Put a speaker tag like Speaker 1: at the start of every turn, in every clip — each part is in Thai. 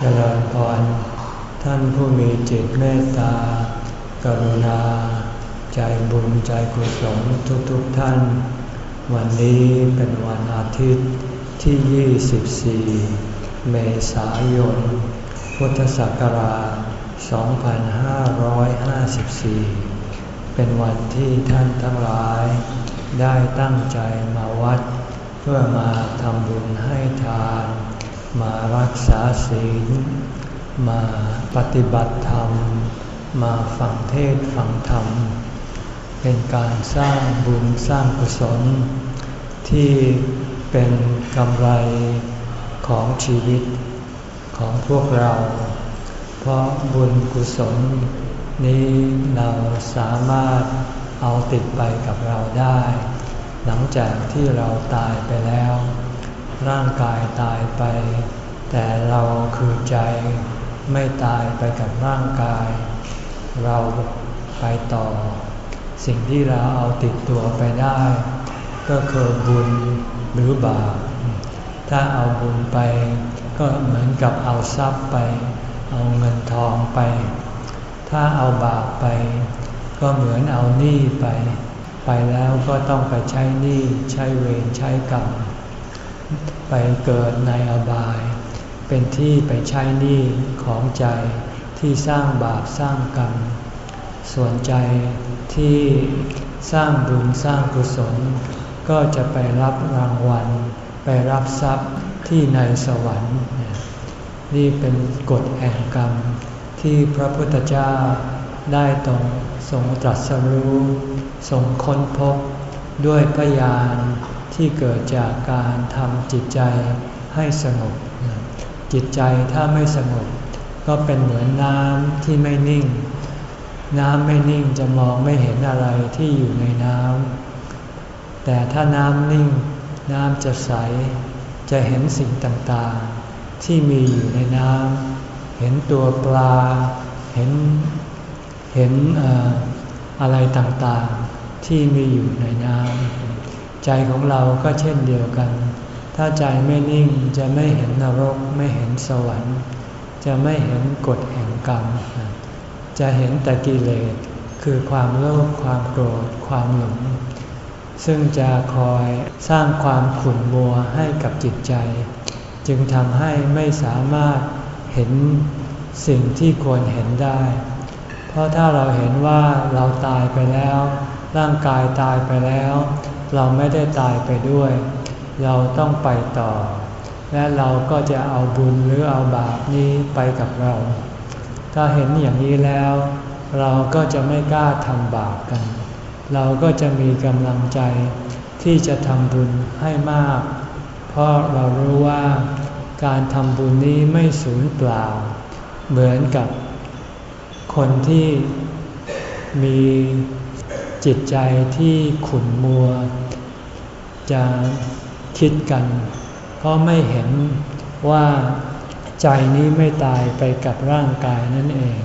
Speaker 1: เจริญพร ท่านผู้มีจิตเมตตา กรุณา ใจบุญใจกุศลทุกๆทท่าน วันนี้เป็นวันอาทิตย์ที่ 24 เมษายน พุทธศักราช 2554 เป็นวันที่ท่านทั้งหลาย ได้ตั้งใจมาวัด เพื่อมาทำบุญให้ทาน มารักษาศีล มาปฏิบัติธรรม มาฟังเทศฟังธรรม เป็นการสร้างบุญสร้างกุศล ที่เป็นกำไรของชีวิตของพวกเรา เพราะบุญกุศล นี้เราสามารถเอาติดไปกับเราได้ หลังจากที่เราตายไปแล้ว ร่างกายตายไป แต่เราคือใจไม่ตายไปกับร่างกาย เราไปต่อ สิ่งที่เราเอาติดตัวไปได้ ก็คือบุญหรือบาปถ้าเอาบุญไป ก็เหมือนกับเอาทรัพย์ไป เอาเงินทองไป ถ้าเอาบาปไป ก็เหมือนเอาหนี้ไป ไปแล้วก็ต้องไปใช้หนี้ใช้เวรใช้กรรม ไปเกิดในอบาย เป็นที่ไปใช้หนี้ของใจที่สร้างบาปสร้างกรรม ส่วนใจที่สร้างบุญสร้างกุศล ก็จะไปรับรางวัล ไปรับทรัพย์ที่ในสวรรค์ นี่เป็นกฎแห่งกรรม ที่พระพุทธเจ้าได้ตรงทรงตรัสรู้ทรงค้นพบด้วยพยาน ที่เกิดจากการทำจิตใจให้สงบ จิตใจถ้าไม่สงบ ก็เป็นเหมือนน้ำที่ไม่นิ่ง น้ำไม่นิ่งจะมองไม่เห็นอะไรที่อยู่ในน้ำแต่ถ้าน้ำนิ่ง น้ำจะใส จะเห็นสิ่งต่างๆ ที่มีอยู่ในน้ำเห็นตัวปลา เห็นเห็นอะไรต่างๆ ที่มีอยู่ในน้ำ ใจของเราก็เช่นเดียวกัน ถ้าใจไม่นิ่งจะไม่เห็นนรกไม่เห็นสวรรค์ จะไม่เห็นกฎแห่งกรรม จะเห็นแต่กิเลสคือความโลภความโกรธความหลง ซึ่งจะคอยสร้างความขุ่นมัวให้กับจิตใจ จึงทำให้ไม่สามารถเห็นสิ่งที่ควรเห็นได้ เพราะถ้าเราเห็นว่าเราตายไปแล้ว ร่างกายตายไปแล้ว เราไม่ได้ตายไปด้วย เราต้องไปต่อ และเราก็จะเอาบุญหรือเอาบาปนี้ไปกับเรา ถ้าเห็นอย่างนี้แล้ว เราก็จะไม่กล้าทำบาปกัน เราก็จะมีกำลังใจที่จะทำบุญให้มาก เพราะเรารู้ว่าการทำบุญนี้ไม่สูญเปล่า เหมือนกับคนที่มี จิตใจที่ขุ่นมัว จะคิดกัน เพราะไม่เห็นว่าใจนี้ไม่ตายไปกับร่างกายนั่นเอง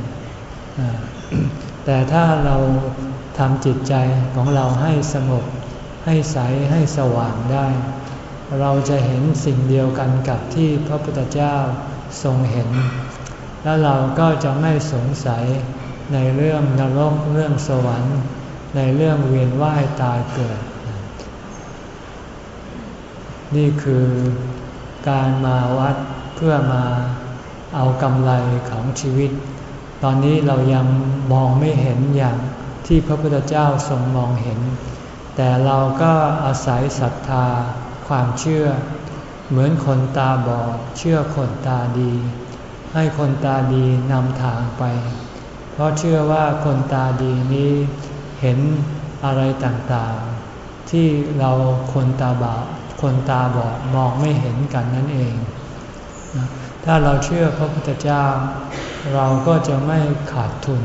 Speaker 1: แต่ถ้าเราทำจิตใจของเราให้สงบ ให้ใส ให้สว่างได้ เราจะเห็นสิ่งเดียวกันกับที่พระพุทธเจ้าทรงเห็น แล้วเราก็จะไม่สงสัยในเรื่องนรกเรื่องสวรรค์ ในเรื่องเวียนว่ายตายเกิด นี่คือการมาวัดเพื่อมาเอากำไรของชีวิต ตอนนี้เรายังมองไม่เห็นอย่างที่พระพุทธเจ้าทรงมองเห็น แต่เราก็อาศัยศรัทธาความเชื่อ เหมือนคนตาบอดเชื่อคนตาดี ให้คนตาดีนำทางไป เพราะเชื่อว่าคนตาดีนี้ เห็นอะไรต่างๆ ที่เราคนตาบาคนตาบอดมองไม่เห็นกันนั่นเอง ถ้าเราเชื่อพระพุทธเจ้า เราก็จะไม่ขาดทุน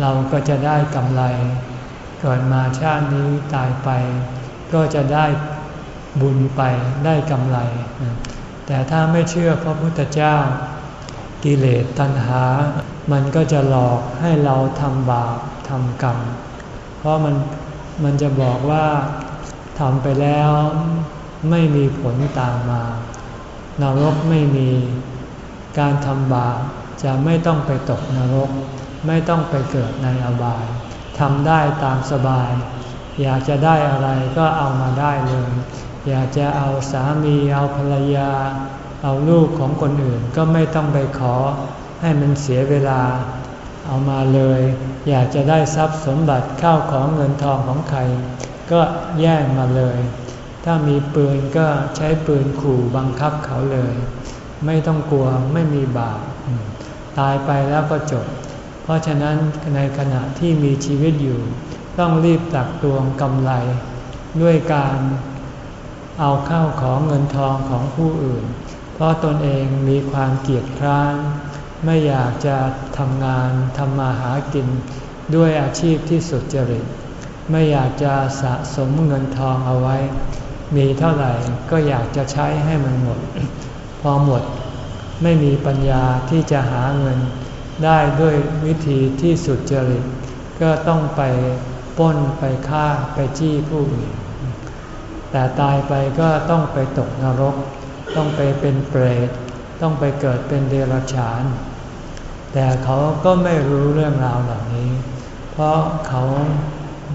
Speaker 1: เราก็จะได้กำไร เกิดมาชาตินี้ตายไป ก็จะได้บุญไปได้กำไร แต่ถ้าไม่เชื่อพระพุทธเจ้า กิเลสตัณหา มันก็จะหลอกให้เราทำบาปทำกรรม ราะมันมันจะบอกว่าทำไปแล้วไม่มีผลตามมานรกไม่มีการทำบาปจะไม่ต้องไปตกนรก ไม่ต้องไปเกิดในอบายทำได้ตามสบาย อยากจะได้อะไรก็เอามาได้เลย อยากจะเอาสามีเอาภรรยา เอาลูกของคนอื่นก็ไม่ต้องไปขอให้มันเสียเวลา เอามาเลย อยากจะได้ทรัพย์สมบัติข้าวของเงินทองของใคร ก็แย่งมาเลย ถ้ามีปืนก็ใช้ปืนขู่บังคับเขาเลย ไม่ต้องกลัวไม่มีบาปตายไปแล้วก็จบ เพราะฉะนั้นในขณะที่มีชีวิตอยู่ ต้องรีบตักตวงกำไร ด้วยการเอาข้าวของเงินทองของผู้อื่น เพราะตนเองมีความเกียจคร้าน ไม่อยากจะทำงานทำมาหากินด้วยอาชีพที่สุดจริต ไม่อยากจะสะสมเงินทองเอาไว้ มีเท่าไหร่ก็อยากจะใช้ให้มันหมด พอหมดไม่มีปัญญาที่จะหาเงินได้ด้วยวิธีที่สุดจริต ก็ต้องไปป้นไปฆ่าไปจี้ผู้อื่นแต่ตายไปก็ต้องไปตกนรก ต้องไปเป็นเปรต ต้องไปเกิดเป็นเดรัจฉาน แต่เขาก็ไม่รู้เรื่องราวเหล่านี้ เพราะเขา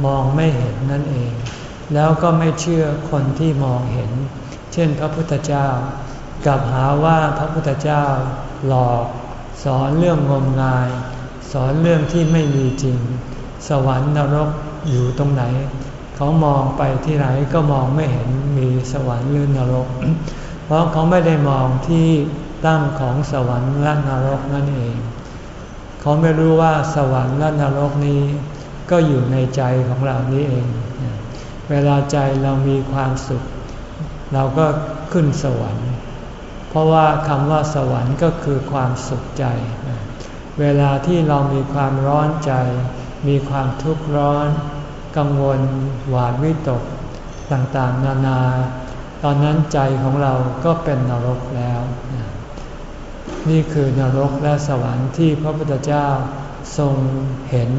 Speaker 1: มองไม่เห็นนั่นเอง แล้วก็ไม่เชื่อคนที่มองเห็น เช่นพระพุทธเจ้า กับหาว่าพระพุทธเจ้าหลอก สอนเรื่องงมงาย สอนเรื่องที่ไม่มีจริง สวรรค์นรกอยู่ตรงไหน เขามองไปที่ไหนก็มองไม่เห็นมีสวรรค์หรือนรก เพราะเขาไม่ได้มองที่ตั้งของสวรรค์และนรกนั่นเอง เขาไม่รู้ว่าสวรรค์และนรกนี้ ก็อยู่ในใจของเรานี้เอง เวลาใจเรามีความสุข เราก็ขึ้นสวรรค์ เพราะว่าคำว่าสวรรค์ก็คือความสุขใจ เวลาที่เรามีความร้อนใจ มีความทุกข์ร้อน กังวล หวาดวิตก ต่างๆ นานา ตอนนั้นใจของเราก็เป็นนรกแล้ว นี่คือนรกและสวรรค์ที่พระพุทธเจ้าทรงเห็น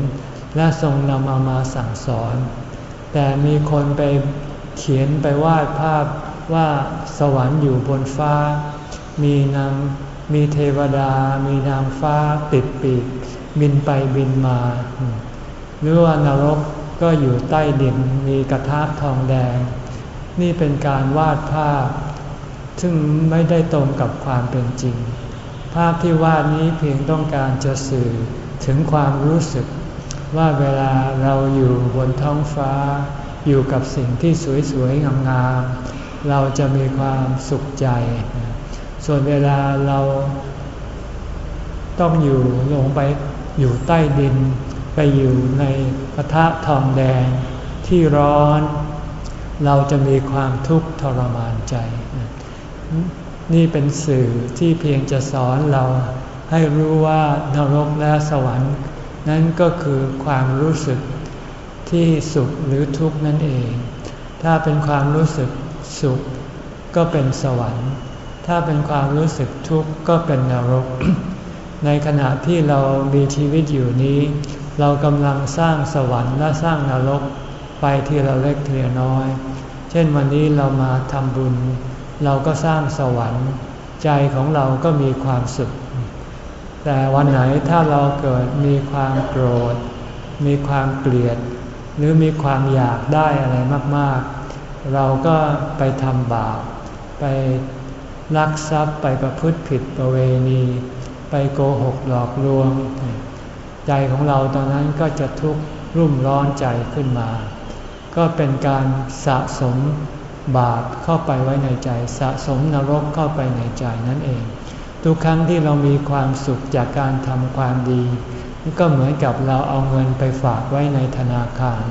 Speaker 1: และทรงนำเอามาสั่งสอน แต่มีคนไปเขียนไปวาดภาพว่าสวรรค์อยู่บนฟ้า มีนางมีเทวดา มีนางฟ้าติดปีก บินไปบินมา หรือว่านรกก็อยู่ใต้ดินมีกระทะทองแดง นี่เป็นการวาดภาพ ซึ่งไม่ได้ตรงกับความเป็นจริง ภาพที่วาดนี้เพียงต้องการจะสื่อถึงความรู้สึก ว่าเวลาเราอยู่บนท้องฟ้า อยู่กับสิ่งที่สวยๆงามๆเราจะมีความสุขใจ ส่วนเวลาเราต้องอยู่ลงไปอยู่ใต้ดิน ไปอยู่ในกระทะทองแดงที่ร้อน เราจะมีความทุกข์ทรมานใจ นี่เป็นสื่อที่เพียงจะสอนเราให้รู้ว่านรกและสวรรค์ นั้นก็คือความรู้สึกที่สุขหรือทุกข์นั่นเอง ถ้าเป็นความรู้สึกสุข ก็เป็นสวรรค์ ถ้าเป็นความรู้สึกทุกข์ก็เป็นนรก ในขณะที่เรามีชีวิตอยู่นี้ เรากำลังสร้างสวรรค์และสร้างนรกไปทีละเล็กทีละน้อย เช่นวันนี้เรามาทำบุญ เราก็สร้างสวรรค์ ใจของเราก็มีความสุข แต่วันไหนถ้าเราเกิดมีความโกรธ มีความเกลียด หรือมีความอยากได้อะไรมากๆ เราก็ไปทำบาป ไปลักทรัพย์ไปประพฤติผิดประเวณี ไปโกหกหลอกลวง ใจของเราตอนนั้นก็จะทุกข์รุ่มร้อนใจขึ้นมา ก็เป็นการสะสม บาปเข้าไปไว้ในใจ สะสมนรกเข้าไปในใจนั่นเอง ทุกครั้งที่เรามีความสุขจากการทำความดี ก็เหมือนกับเราเอาเงินไปฝากไว้ในธนาคาร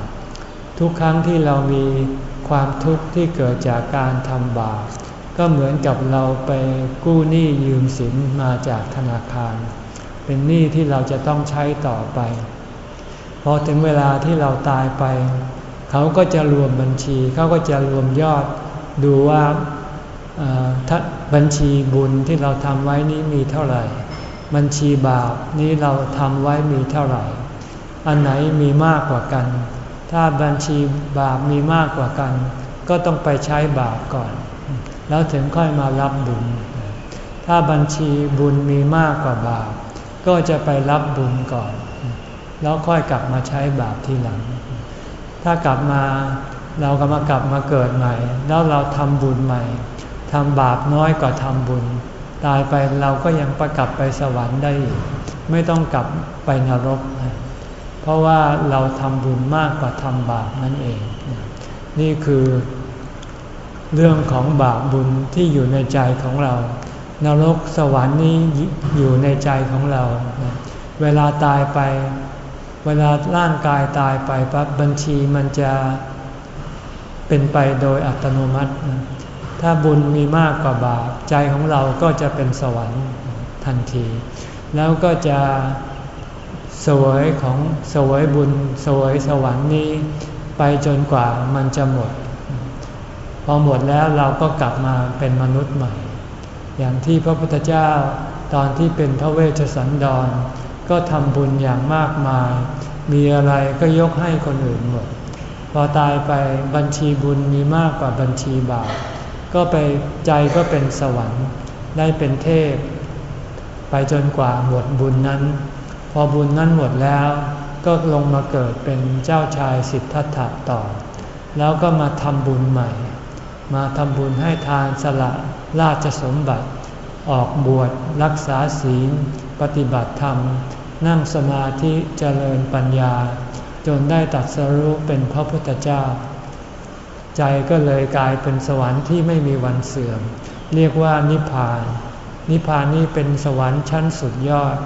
Speaker 1: ทุกครั้งที่เรามีความทุกข์ที่เกิดจากการทำบาปก็เหมือนกับเราไปกู้หนี้ยืมสินมาจากธนาคาร เป็นหนี้ที่เราจะต้องใช้ต่อไป พอถึงเวลาที่เราตายไป เขาก็จะรวมบัญชี เขาก็จะรวมยอดดูว่าบัญชีบุญที่เราทำไว้นี้มีเท่าไหร่ บัญชีบาปนี้เราทำไว้มีเท่าไหร่ อันไหนมีมากกว่ากัน ถ้าบัญชีบาปมีมากกว่ากัน ก็ต้องไปใช้บาปก่อน แล้วถึงค่อยมารับบุญ ถ้าบัญชีบุญมีมากกว่าบาป ก็จะไปรับบุญก่อน แล้วค่อยกลับมาใช้บาปทีหลัง ถ้ากลับมาเราก็มากลับมาเกิดใหม่ แล้วเราทำบุญใหม่ทำบาปน้อยกว่าทำบุญ ตายไปเราก็ยังประกลับไปสวรรค์ได้อีกไม่ต้องกลับไปนรก เพราะว่าเราทำบุญมากกว่าทำบาปนั่นเอง นี่คือเรื่องของบาปบุญที่อยู่ในใจของเรา นรกสวรรค์นี้อยู่ในใจของเรา เวลาตายไป เวลาร่างกายตายไปปั๊บบัญชีมันจะเป็นไปโดยอัตโนมัติ ถ้าบุญมีมากกว่าบาปใจของเราก็จะเป็นสวรรค์ทันที แล้วก็จะสวยของสวยบุญสวยสวรรค์นี้ไปจนกว่ามันจะหมด พอหมดแล้วเราก็กลับมาเป็นมนุษย์ใหม่ อย่างที่พระพุทธเจ้าตอนที่เป็นพระเวชสันดร ก็ทำบุญอย่างมากมาย มีอะไรก็ยกให้คนอื่นหมด พอตายไปบัญชีบุญมีมากกว่าบัญชีบาป ก็ไปใจก็เป็นสวรรค์ ได้เป็นเทพ ไปจนกว่าหมดบุญนั้น พอบุญนั้นหมดแล้ว ก็ลงมาเกิดเป็นเจ้าชายสิทธัตถะต่อ แล้วก็มาทำบุญใหม่ มาทำบุญให้ทานสละราชสมบัติ ออกบวชรักษาศีลปฏิบัติธรรม นั่งสมาธิเจริญปัญญา จนได้ตัดสรู้เป็นพระพุทธเจ้า ใจก็เลยกลายเป็นสวรรค์ที่ไม่มีวันเสื่อม เรียกว่านิพพาน นิพพานนี่เป็นสวรรค์ชั้นสุดยอด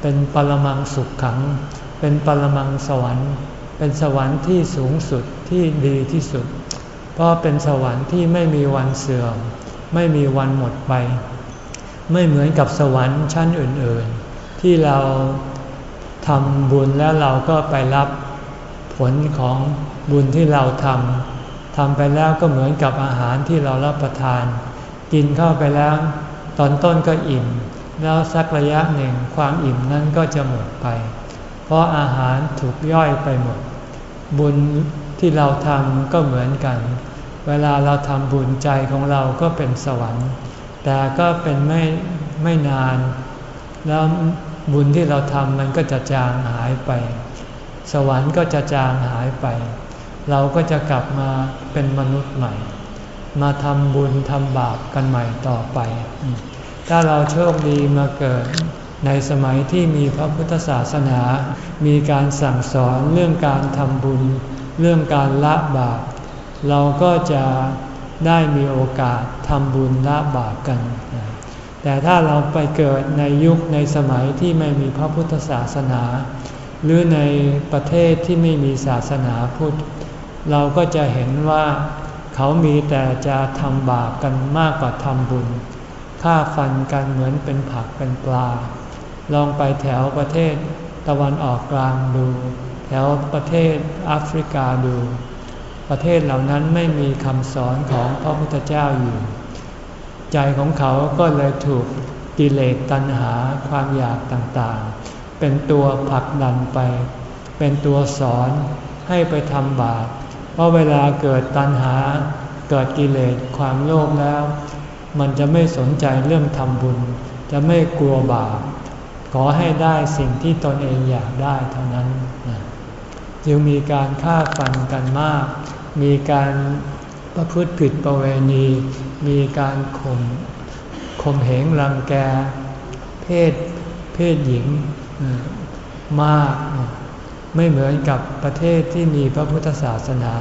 Speaker 1: เป็นปรมังสุขขัง เป็นปรมังสวรรค์ เป็นสวรรค์ที่สูงสุดที่ดีที่สุด เพราะเป็นสวรรค์ที่ไม่มีวันเสื่อม ไม่มีวันหมดไป ไม่เหมือนกับสวรรค์ชั้นอื่น ๆ ที่เรา ทำบุญแล้วเราก็ไปรับผลของบุญที่เราทำทำไปแล้วก็เหมือนกับอาหารที่เรารับประทาน กินเข้าไปแล้วตอนต้นก็อิ่ม แล้วสักระยะหนึ่งความอิ่มนั้นก็จะหมดไป เพราะอาหารถูกย่อยไปหมด บุญที่เราทำก็เหมือนกัน เวลาเราทำบุญใจของเราก็เป็นสวรรค์ แต่ก็เป็นไม่ไม่นาน แล้ว บุญที่เราทำมันก็จะจางหายไป สวรรค์ก็จะจางหายไป เราก็จะกลับมาเป็นมนุษย์ใหม่ มาทำบุญทำบาปกันใหม่ต่อไป ถ้าเราโชคดีมาเกิดในสมัยที่มีพระพุทธศาสนา มีการสั่งสอนเรื่องการทำบุญ เรื่องการละบาป เราก็จะได้มีโอกาสทำบุญละบาปกัน แต่ถ้าเราไปเกิดในยุคในสมัยที่ไม่มีพระพุทธศาสนา หรือในประเทศที่ไม่มีศาสนาพุทธ เราก็จะเห็นว่าเขามีแต่จะทำบาปกันมากกว่าทำบุญฆ่าฟันกันเหมือนเป็นผักเป็นปลา ลองไปแถวประเทศตะวันออกกลางดู แถวประเทศแอฟริกาดู ประเทศเหล่านั้นไม่มีคำสอนของพระพุทธเจ้าอยู่ ใจของเขาก็เลยถูกกิเลสตัณหาความอยากต่างๆ เป็นตัวผลักดันไป เป็นตัวสอนให้ไปทำบาป เพราะเวลาเกิดตัณหา เกิดกิเลสความโลภแล้ว มันจะไม่สนใจเรื่องทำบุญ จะไม่กลัวบาป ขอให้ได้สิ่งที่ตนเองอยากได้เท่านั้น จึงมีการฆ่าฟันกันมาก มีการ ประพฤติผิดประเวณี มีการข่มข่มเหงรังแก เพศเพศหญิงมาก ไม่เหมือนกับประเทศที่มีพระพุทธศาสนา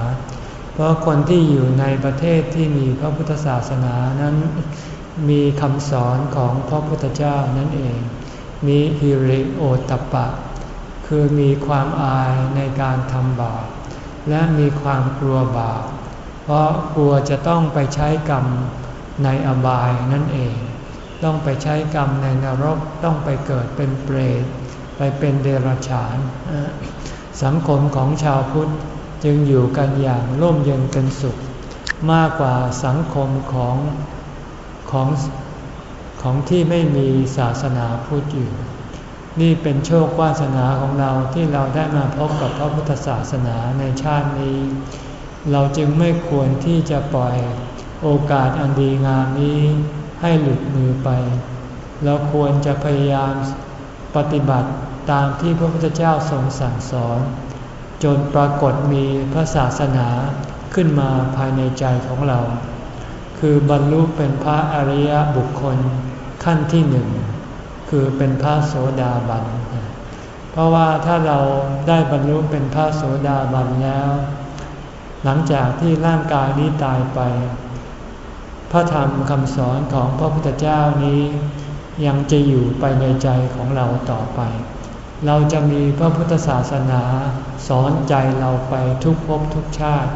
Speaker 1: เพราะคนที่อยู่ในประเทศที่มีพระพุทธศาสนานั้นมีคำสอนของพระพุทธเจ้านั่นเอง มีฮิริโอตปะ คือมีความอายในการทำบาปและมีความกลัวบาป เพราะกลัวจะต้องไปใช้กรรมในอบายนั่นเอง ต้องไปใช้กรรมในนรก ต้องไปเกิดเป็นเปรต ไปเป็นเดรัจฉาน สังคมของชาวพุทธจึงอยู่กันอย่างร่มเย็นเป็นสุข มากกว่าสังคมของของของที่ไม่มีศาสนาพุทธอยู่ นี่เป็นโชควาสนาของเราที่เราได้มาพบกับพระพุทธศาสนาในชาตินี้ เราจึงไม่ควรที่จะปล่อยโอกาสอันดีงามนี้ให้หลุดมือไป เราควรจะพยายามปฏิบัติตามที่พระพุทธเจ้าทรงสั่งสอน จนปรากฏมีพระศาสนาขึ้นมาภายในใจของเรา คือบรรลุเป็นพระอริยบุคคลขั้นที่หนึ่ง คือเป็นพระโสดาบัน เพราะว่าถ้าเราได้บรรลุเป็นพระโสดาบันแล้ว หลังจากที่ร่างกายนี้ตายไป พระธรรมคำสอนของพระพุทธเจ้านี้ ยังจะอยู่ไปในใจของเราต่อไป เราจะมีพระพุทธศาสนาสอนใจเราไปทุกภพทุกชาติ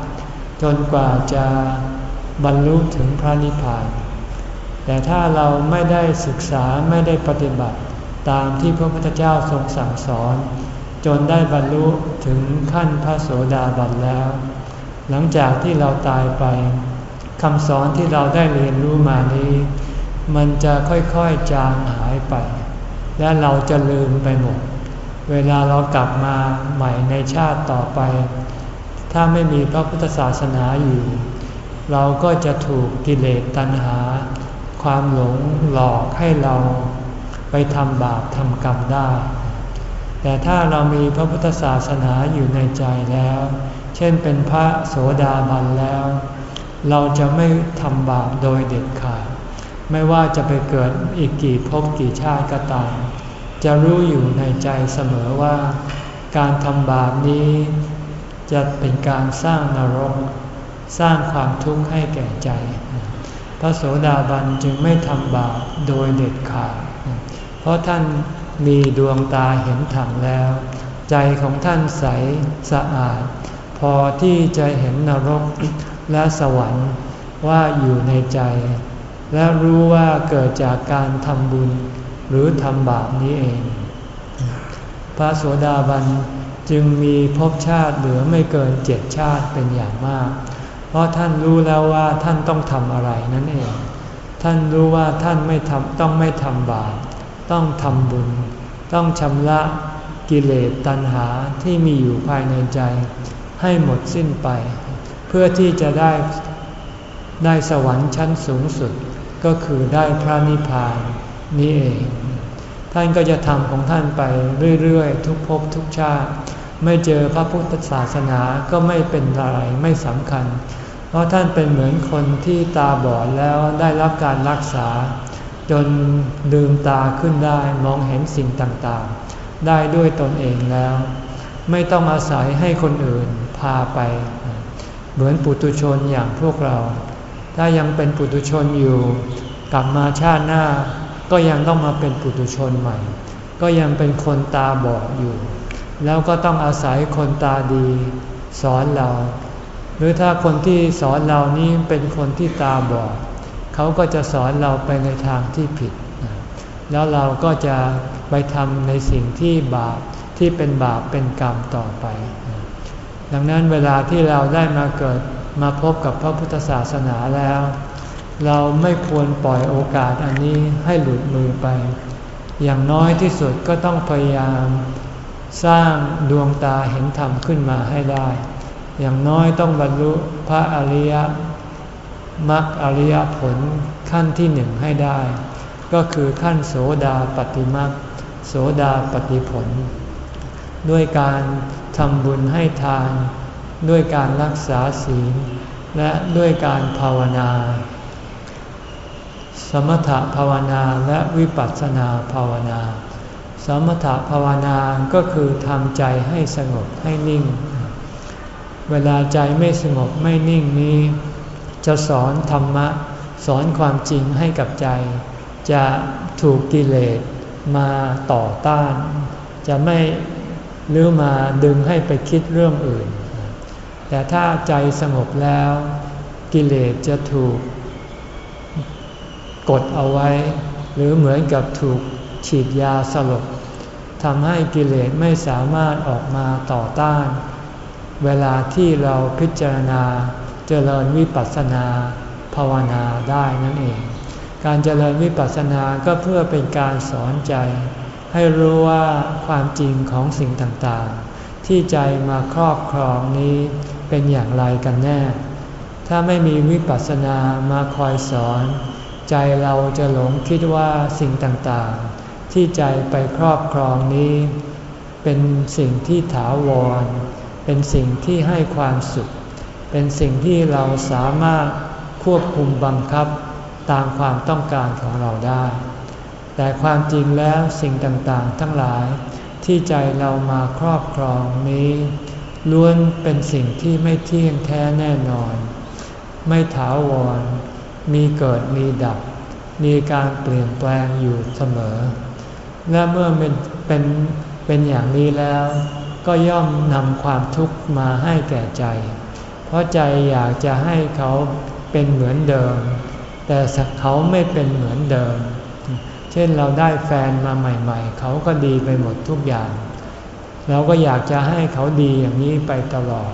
Speaker 1: จนกว่าจะบรรลุถึงพระนิพพาน แต่ถ้าเราไม่ได้ศึกษาไม่ได้ปฏิบัติตามที่พระพุทธเจ้าทรงสั่งสอน จนได้บรรลุถึงขั้นพระโสดาบันแล้ว หลังจากที่เราตายไปคำสอนที่เราได้เรียนรู้มานี้ มันจะค่อยๆจางหายไป และเราจะลืมไปหมด เวลาเรากลับมาใหม่ในชาติต่อไป ถ้าไม่มีพระพุทธศาสนาอยู่ เราก็จะถูกกิเลสตัณหา ความหลงหลอกให้เราไปทำบาปทำกรรมได้ แต่ถ้าเรามีพระพุทธศาสนาอยู่ในใจแล้ว เช่นเป็นพระโสดาบันแล้ว เราจะไม่ทำบาปโดยเด็ดขาด ไม่ว่าจะไปเกิดอีกกี่ภพกี่ชาติก็ตาม จะรู้อยู่ในใจเสมอว่า การทำบาปนี้ จะเป็นการสร้างนรก สร้างความทุกข์ให้แก่ใจ พระโสดาบันจึงไม่ทำบาปโดยเด็ดขาด เพราะท่านมีดวงตาเห็นธรรมแล้ว ใจของท่านใสสะอาด พอที่จะเห็นนรกและสวรรค์ว่าอยู่ในใจ และรู้ว่าเกิดจากการทำบุญหรือทำบาปนี้เอง พระโสดาบันจึงมีภพชาติเหลือไม่เกินเจ็ดชาติเป็นอย่างมาก เพราะท่านรู้แล้วว่าท่านต้องทำอะไรนั่นเอง ท่านรู้ว่าท่านไม่ทำต้องไม่ทำบาป ต้องทำบุญ ต้องชำระกิเลสตัณหาที่มีอยู่ภายในใจ ให้หมดสิ้นไป เพื่อที่จะได้ได้สวรรค์ชั้นสูงสุดก็คือได้พระนิพพานนี้เอง ท่านก็จะทำของท่านไปเรื่อยๆ ทุกภพทุกชาติ ไม่เจอพระพุทธศาสนาก็ไม่เป็นอะไรไม่สำคัญ เพราะท่านเป็นเหมือนคนที่ตาบอดแล้วได้รับการรักษา จนลืมตาขึ้นได้มองเห็นสิ่งต่างๆ ได้ด้วยตนเองแล้ว ไม่ต้องอาศัยให้คนอื่น พาไป เหมือนปุตุชนอย่างพวกเรา ถ้ายังเป็นปุตุชนอยู่กลับมาชาติหน้า ก็ยังต้องมาเป็นปุตุชนใหม่ ก็ยังเป็นคนตาบอดอยู่ แล้วก็ต้องอาศัยคนตาดีสอนเรา หรือถ้าคนที่สอนเรานี้เป็นคนที่ตาบอดเขาก็จะสอนเราไปในทางที่ผิด แล้วเราก็จะไปทำในสิ่งที่บาปที่เป็นบาปเป็นกรรมต่อไป ดังนั้นเวลาที่เราได้มาเกิดมาพบกับพระพุทธศาสนาแล้ว เราไม่ควรปล่อยโอกาสอันนี้ให้หลุดมือไป อย่างน้อยที่สุดก็ต้องพยายาม สร้างดวงตาเห็นธรรมขึ้นมาให้ได้ อย่างน้อยต้องบรรลุพระอริยมรรคอริยผลขั้นที่หนึ่งให้ได้ ก็คือขั้นโสดาปฏิมรรคโสดาปฏิผล ด้วยการ ทำบุญให้ทาน ด้วยการรักษาศีล และด้วยการภาวนา สมถภาวนาและวิปัสสนาภาวนา สมถภาวนาก็คือทำใจให้สงบให้นิ่ง เวลาใจไม่สงบไม่นิ่งนี้ จะสอนธรรมะ สอนความจริงให้กับใจ จะถูกกิเลสมาต่อต้าน จะไม่ หรือมาดึงให้ไปคิดเรื่องอื่น แต่ถ้าใจสงบแล้ว กิเลสจะถูก กดเอาไว้ หรือเหมือนกับถูกฉีดยาสลบทำให้กิเลสไม่สามารถออกมาต่อต้าน เวลาที่เราพิจารณาเจริญวิปัสสนาภาวนาได้นั่นเอง การเจริญวิปัสสนาก็เพื่อเป็นการสอนใจ ให้รู้ว่าความจริงของสิ่งต่างๆ ที่ใจมาครอบครองนี้เป็นอย่างไรกันแน่ ถ้าไม่มีวิปัสสนามาคอยสอน ใจเราจะหลงคิดว่าสิ่งต่างๆ ที่ใจไปครอบครองนี้ เป็นสิ่งที่ถาวร เป็นสิ่งที่ให้ความสุข เป็นสิ่งที่เราสามารถควบคุมบังคับตามความต้องการของเราได้ แต่ความจริงแล้วสิ่งต่างๆ ทั้งหลายที่ใจเรามาครอบครองนี้ ล้วนเป็นสิ่งที่ไม่เที่ยงแท้แน่นอน ไม่ถาวร มีเกิดมีดับ มีการเปลี่ยนแปลงอยู่เสมอ และเมื่อเป็นเป็นเป็นอย่างนี้แล้ว ก็ย่อมนำความทุกข์มาให้แก่ใจ เพราะใจอยากจะให้เขาเป็นเหมือนเดิม แต่เขาไม่เป็นเหมือนเดิมเช่นเราได้แฟนมาใหม่ๆ เขาก็ดีไปหมดทุกอย่าง เราก็อยากจะให้เขาดีอย่างนี้ไปตลอด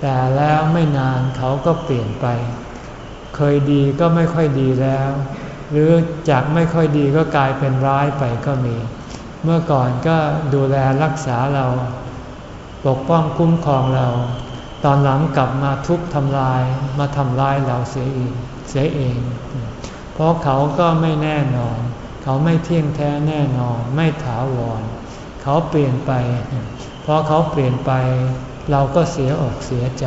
Speaker 1: แต่แล้วไม่นานเขาก็เปลี่ยนไป เคยดีก็ไม่ค่อยดีแล้ว หรือจากไม่ค่อยดีก็กลายเป็นร้ายไปก็มี เมื่อก่อนก็ดูแลรักษาเรา ปกป้องคุ้มครองเรา ตอนหลังกลับมาทุบทำลายมาทำลายเราเสียเองเสียเอง เพราะเขาก็ไม่แน่นอน เขาไม่เที่ยงแท้แน่นอน ไม่ถาวร เขาเปลี่ยนไป เพราะเขาเปลี่ยนไป เราก็เสียอกเสียใจ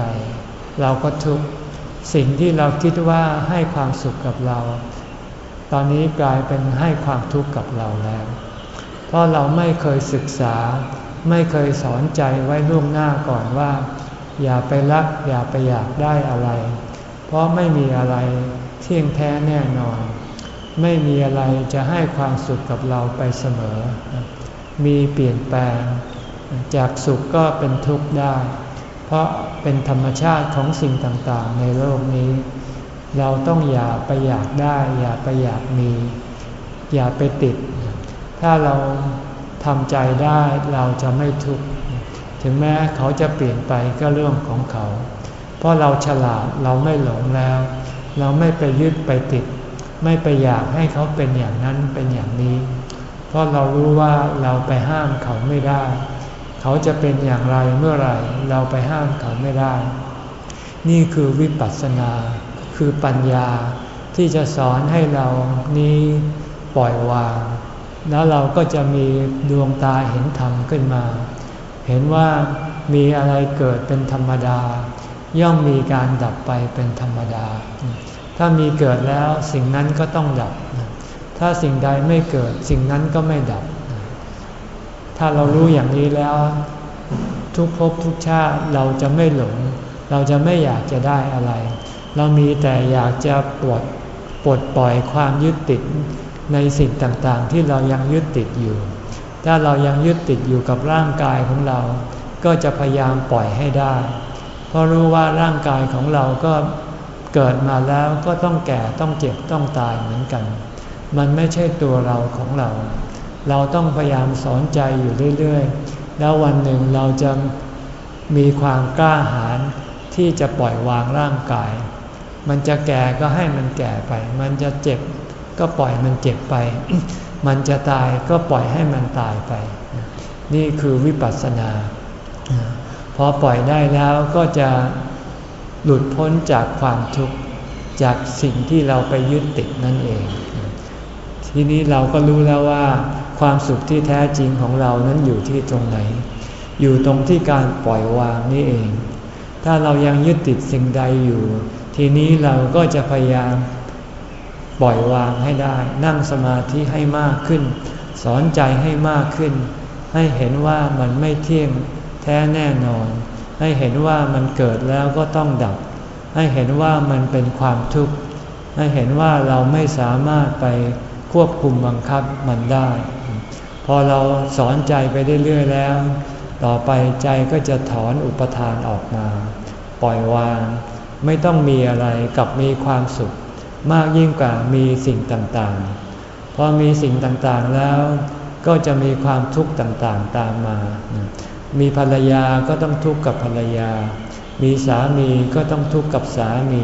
Speaker 1: เราก็ทุกข์สิ่งที่เราคิดว่าให้ความสุขกับเรา ตอนนี้กลายเป็นให้ความทุกข์กับเราแล้ว เพราะเราไม่เคยศึกษา ไม่เคยสอนใจไว้ล่วงหน้าก่อนว่า อย่าไปรัก อย่าไปอยากได้อะไร เพราะไม่มีอะไรเที่ยงแท้แน่นอน ไม่มีอะไรจะให้ความสุขกับเราไปเสมอ มีเปลี่ยนแปลง จากสุขก็เป็นทุกข์ได้ เพราะเป็นธรรมชาติของสิ่งต่างๆ ในโลกนี้ เราต้องอย่าไปอยากได้ อย่าไปอยากมี อย่าไปติด ถ้าเราทำใจได้เราจะไม่ทุกข์ ถึงแม้เขาจะเปลี่ยนไปก็เรื่องของเขา เพราะเราฉลาดเราไม่หลงแล้ว เราไม่ไปยึดไปติด ไม่ไปอยากให้เขาเป็นอย่างนั้นเป็นอย่างนี้ เพราะเรารู้ว่าเราไปห้ามเขาไม่ได้ เขาจะเป็นอย่างไรเมื่อไหร่เราไปห้ามเขาไม่ได้ นี่คือวิปัสสนา คือปัญญาที่จะสอนให้เรานี้ปล่อยวาง แล้วเราก็จะมีดวงตาเห็นธรรมขึ้นมา เห็นว่ามีอะไรเกิดเป็นธรรมดา ย่อมมีการดับไปเป็นธรรมดา ถ้ามีเกิดแล้วสิ่งนั้นก็ต้องดับ ถ้าสิ่งใดไม่เกิดสิ่งนั้นก็ไม่ดับ ถ้าเรารู้อย่างนี้แล้ว ทุกภพทุกชาติเราจะไม่หลง เราจะไม่อยากจะได้อะไร เรามีแต่อยากจะปลดปลดปล่อยความยึดติดในสิ่งต่างๆ ที่เรายังยึดติดอยู่ ถ้าเรายังยึดติดอยู่กับร่างกายของเรา ก็จะพยายามปล่อยให้ได้ เพราะรู้ว่าร่างกายของเราก็ เกิดมาแล้วก็ต้องแก่ต้องเจ็บต้องตายเหมือนกัน มันไม่ใช่ตัวเราของเรา เราต้องพยายามสอนใจอยู่เรื่อยๆ แล้ววันหนึ่งเราจะมีความกล้าหาญที่จะปล่อยวางร่างกาย มันจะแก่ก็ให้มันแก่ไป มันจะเจ็บก็ปล่อยมันเจ็บไป มันจะตายก็ปล่อยให้มันตายไป นี่คือวิปัสสนา พอปล่อยได้แล้วก็จะ หลุดพ้นจากความทุกข์จากสิ่งที่เราไปยึดติดนั่นเอง ทีนี้เราก็รู้แล้วว่า ความสุขที่แท้จริงของเรานั้นอยู่ที่ตรงไหน อยู่ตรงที่การปล่อยวางนี่เอง ถ้าเรายังยึดติดสิ่งใดอยู่ ทีนี้เราก็จะพยายามปล่อยวางให้ได้ นั่งสมาธิให้มากขึ้น สอนใจให้มากขึ้น ให้เห็นว่ามันไม่เที่ยงแท้แน่นอน ให้เห็นว่ามันเกิดแล้วก็ต้องดับ ให้เห็นว่ามันเป็นความทุกข์ ให้เห็นว่าเราไม่สามารถไปควบคุมบังคับมันได้ พอเราสอนใจไปเรื่อยๆแล้ว ต่อไปใจก็จะถอนอุปทานออกมา ปล่อยวาง ไม่ต้องมีอะไรกับมีความสุข มากยิ่งกว่ามีสิ่งต่างๆ พอมีสิ่งต่างๆแล้วก็จะมีความทุกข์ต่างๆตามมา มีภรรยาก็ต้องทุกข์กับภรรยา มีสามีก็ต้องทุกข์กับสามี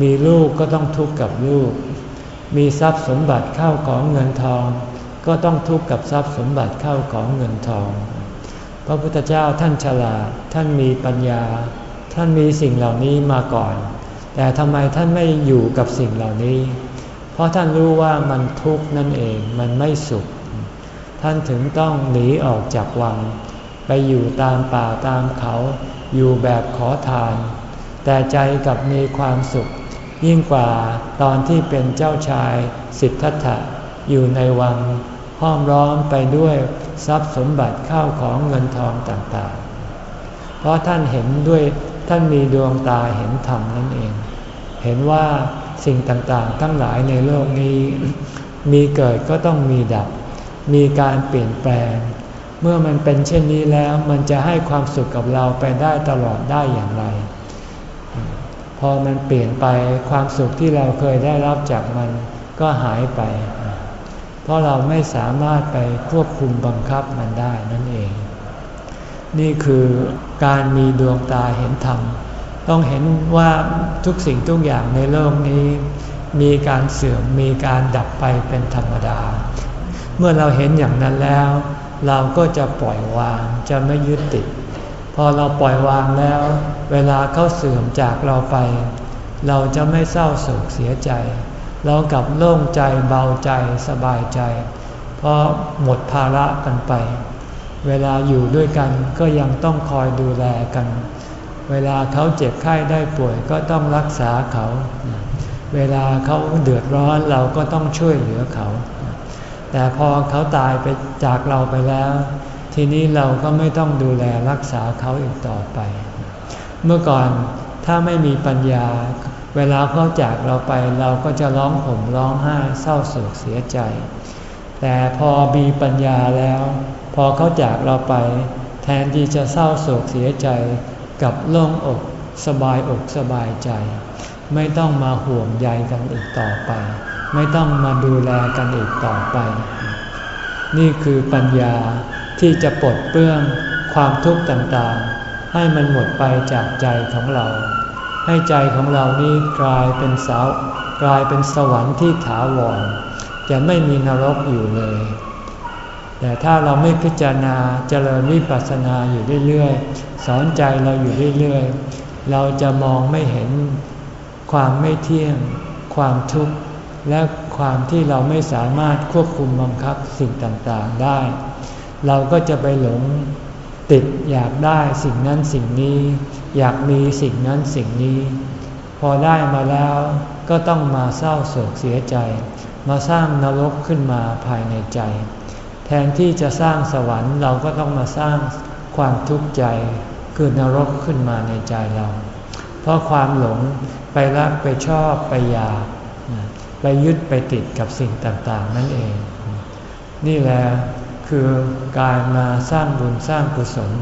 Speaker 1: มีลูกก็ต้องทุกข์กับลูก มีทรัพย์สมบัติเข้าของเงินทอง ก็ต้องทุกข์กับทรัพย์สมบัติเข้าของเงินทอง พระพุทธเจ้าท่านฉลาด ท่านมีปัญญา ท่านมีสิ่งเหล่านี้มาก่อน แต่ทำไมท่านไม่อยู่กับสิ่งเหล่านี้ เพเพราะท่านรู้ว่ามันทุกข์นั่นเอง มันไม่สุข ท่านถึงต้องหนีออกจากวัง ไปอยู่ตามป่าตามเขา อยู่แบบขอทาน แต่ใจกับมีความสุข ยิ่งกว่าตอนที่เป็นเจ้าชายสิทธัตถะอยู่ในวังห้อมร้อมไปด้วยทรัพย์สมบัติข้าวของเงินทองต่างๆ เพราะท่านเห็นด้วยท่านมีดวงตาเห็นธรรมนั่นเอง เห็นว่าสิ่งต่างๆ ทั้งหลายในโลกนี้ มีเกิดก็ต้องมีดับ มีการเปลี่ยนแปลง เมื่อมันเป็นเช่นนี้แล้วมันจะให้ความสุขกับเราไปได้ตลอดได้อย่างไร พอมันเปลี่ยนไปความสุขที่เราเคยได้รับจากมันก็หายไป เพราะเราไม่สามารถไปควบคุมบังคับมันได้นั่นเอง นี่คือการมีดวงตาเห็นธรรม ต้องเห็นว่าทุกสิ่งทุกอย่างในโลกนี้ มีการเสื่อมมีการดับไปเป็นธรรมดา เมื่อเราเห็นอย่างนั้นแล้ว เราก็จะปล่อยวางจะไม่ยึดติด พอเราปล่อยวางแล้ว เวลาเขาเสื่อมจากเราไป เราจะไม่เศร้าโศกเสียใจ เรากลับโล่งใจเบาใจสบายใจ เพราะหมดภาระกันไป เวลาอยู่ด้วยกันก็ยังต้องคอยดูแลกัน เวลาเขาเจ็บไข้ได้ป่วยก็ต้องรักษาเขา เวลาเขาเดือดร้อนเราก็ต้องช่วยเหลือเขา แต่พอเขาตายไปจากเราไปแล้ว ทีนี้เราก็ไม่ต้องดูแลรักษาเขาอีกต่อไป เมื่อก่อนถ้าไม่มีปัญญา เวลาเขาจากเราไปเราก็จะร้องห่มร้องไห้เศร้าโศกเสียใจ แต่พอมีปัญญาแล้ว พอเขาจากเราไป แทนที่จะเศร้าโศกเสียใจกับโล่งอกสบายอกสบายใจ ไม่ต้องมาห่วงใยกันอีกต่อไป ไม่ต้องมาดูแลกันอีกต่อไป นี่คือปัญญาที่จะปลดเปื้องความทุกข์ต่างๆ ให้มันหมดไปจากใจของเรา ให้ใจของเรานี้กลายเป็นสาวกลายเป็นสวรรค์ที่ถาวรจะไม่มีนรกอยู่เลย แต่ถ้าเราไม่พิจารณาเจริญวิปัสสนาอยู่เรื่อยๆ สอนใจเราอยู่เรื่อยๆ เราจะมองไม่เห็นความไม่เที่ยง ความทุกข์ และความที่เราไม่สามารถควบคุมบังคับสิ่งต่างๆได้ เราก็จะไปหลงติดอยากได้สิ่งนั้นสิ่งนี้ อยากมีสิ่งนั้นสิ่งนี้ พอได้มาแล้วก็ต้องมาเศร้าโศกเสียใจ มาสร้างนรกขึ้นมาภายในใจ แทนที่จะสร้างสวรรค์เราก็ต้องมาสร้างความทุกข์ใจ คือนรกขึ้นมาในใจเรา เพราะความหลงไปรักไปชอบไปอยาก ไปยึดไปติดกับสิ่งต่างๆ นั่นเอง นี่แหละคือการมาสร้างบุญสร้างกุศล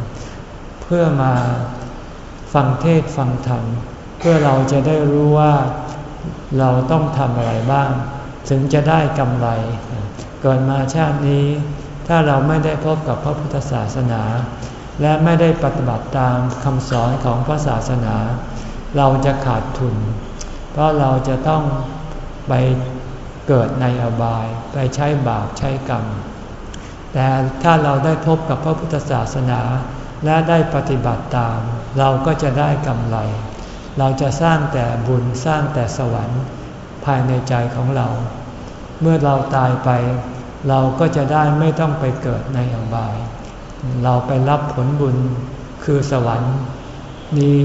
Speaker 1: เพื่อมาฟังเทศฟังธรรม เพื่อเราจะได้รู้ว่าเราต้องทำอะไรบ้าง ถึงจะได้กำไรเกิดมาชาตินี้ ถ้าเราไม่ได้พบกับพระพุทธศาสนา และไม่ได้ปฏิบัติตามคำสอนของพระศาสนา เราจะขาดทุน เพราะเราจะต้อง ไปเกิดในอบายไปใช้บาปใช้กรรม แต่ถ้าเราได้พบกับพระพุทธศาสนา และได้ปฏิบัติตาม เราก็จะได้กำไร เราจะสร้างแต่บุญสร้างแต่สวรรค์ภายในใจของเรา เมื่อเราตายไป เราก็จะได้ไม่ต้องไปเกิดในอบาย เราไปรับผลบุญคือสวรรค์นี้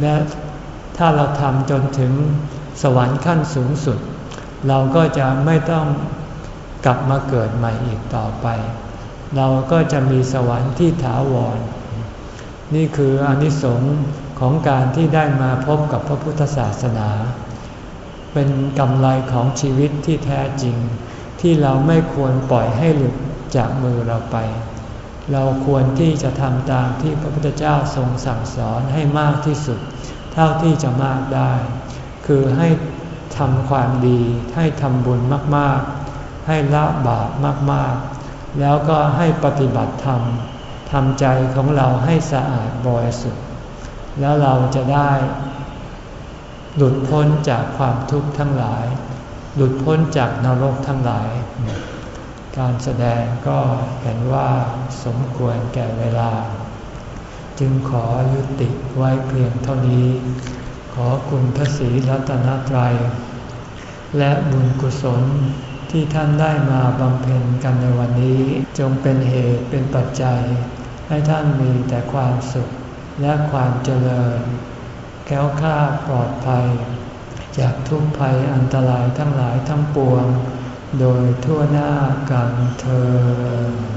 Speaker 1: และถ้าเราทำจนถึงสวรรค์ขั้นสูงสุด เราก็จะไม่ต้องกลับมาเกิดใหม่อีกต่อไป เราก็จะมีสวรรค์ที่ถาวร นี่คืออนิสงส์ของการที่ได้มาพบกับพระพุทธศาสนา เป็นกำไรของชีวิตที่แท้จริง ที่เราไม่ควรปล่อยให้หลุดจากมือเราไป เราควรที่จะทำตามที่พระพุทธเจ้าทรงสั่งสอนให้มากที่สุด เท่าที่จะมากได้ คือให้ ทำความดีให้ทำบุญมากๆ ให้ละบาปมากๆ แล้วก็ให้ปฏิบัติธรรมทำใจของเราให้สะอาดบริสุทธิ์ แล้วเราจะได้ หลุดพ้นจากความทุกข์ทั้งหลาย หลุดพ้นจากนรกทั้งหลาย การแสดงก็เห็นว่าสมควรแก่เวลา จึงขอยุติไว้เพียงเท่านี้ ขอคุณพระศรีรัตนตรัย และบุญกุศลที่ท่านได้มาบำเพ็ญกันในวันนี้ จงเป็นเหตุเป็นปัจจัย ให้ท่านมีแต่ความสุขและความเจริญ แก้วข้าปลอดภัย จากทุกภัยอันตรายทั้งหลายทั้งปวง โดยทั่วหน้ากันเธอ